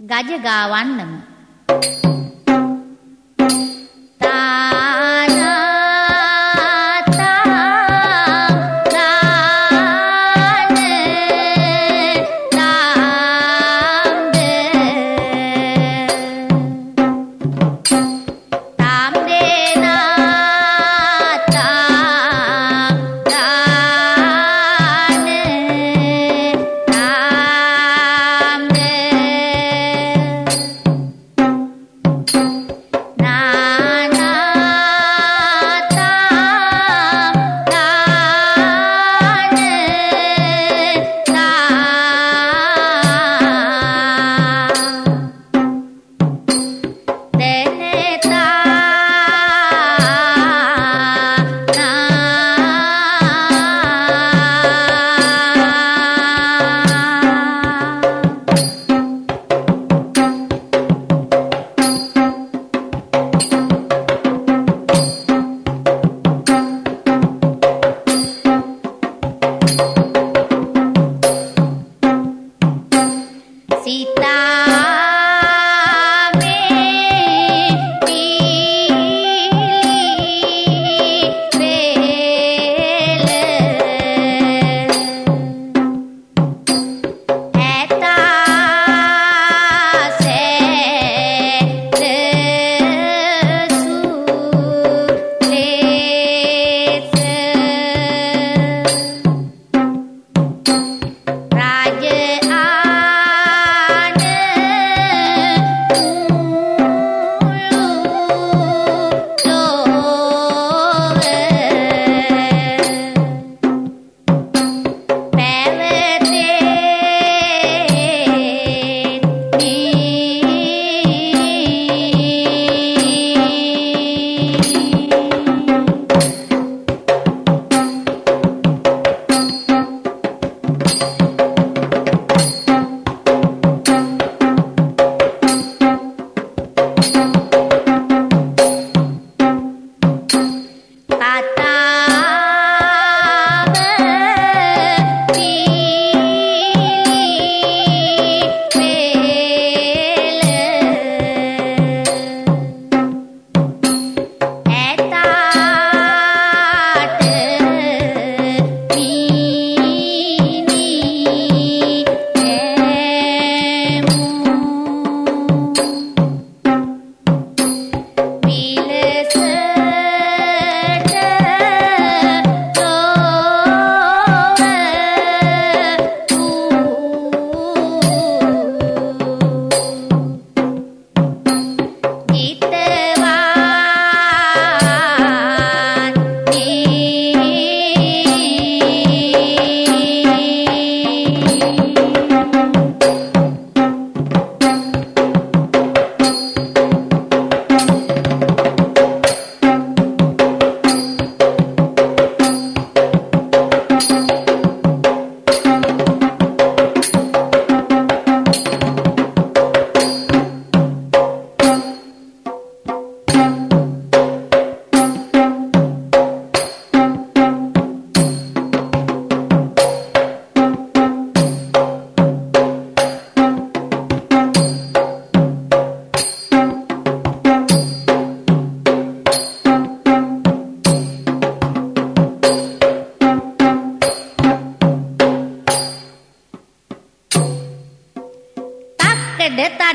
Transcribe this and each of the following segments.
ගජ ගාවන්නම.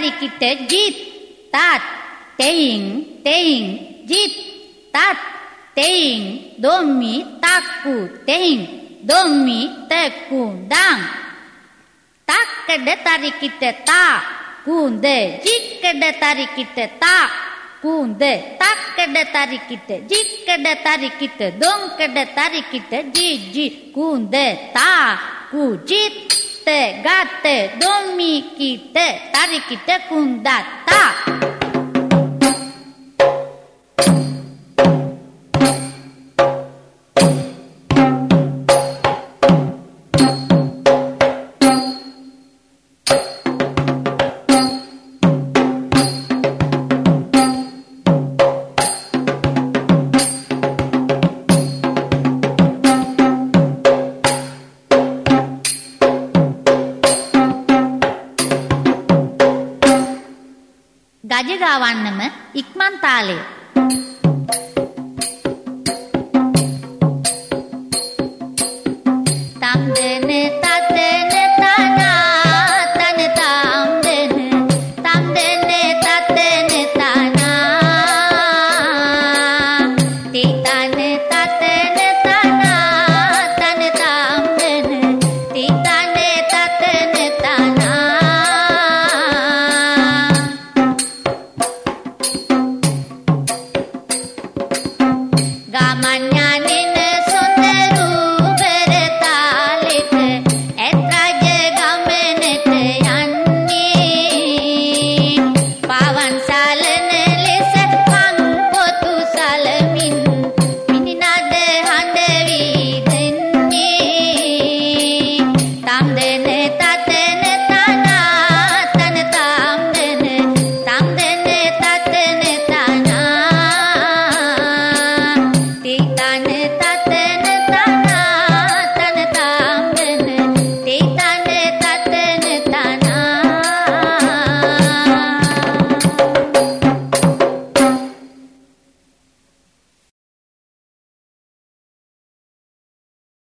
Tarikite jit. Tat. Teing. Teing. Jit. Tat. Teing. Domi. Taku. Teing. Domi. Teku. Dang. Takkede tarikite ta kunde. Jikkede tarikite ta kunde. Takkede tarikite jikkede tarikite donkede tarikite jiji kunde. Ta kujit てがってどみきてたりきてくんだった。ගජ ගාවන්නම ඉක්මන් තාලය. 呀，恁那。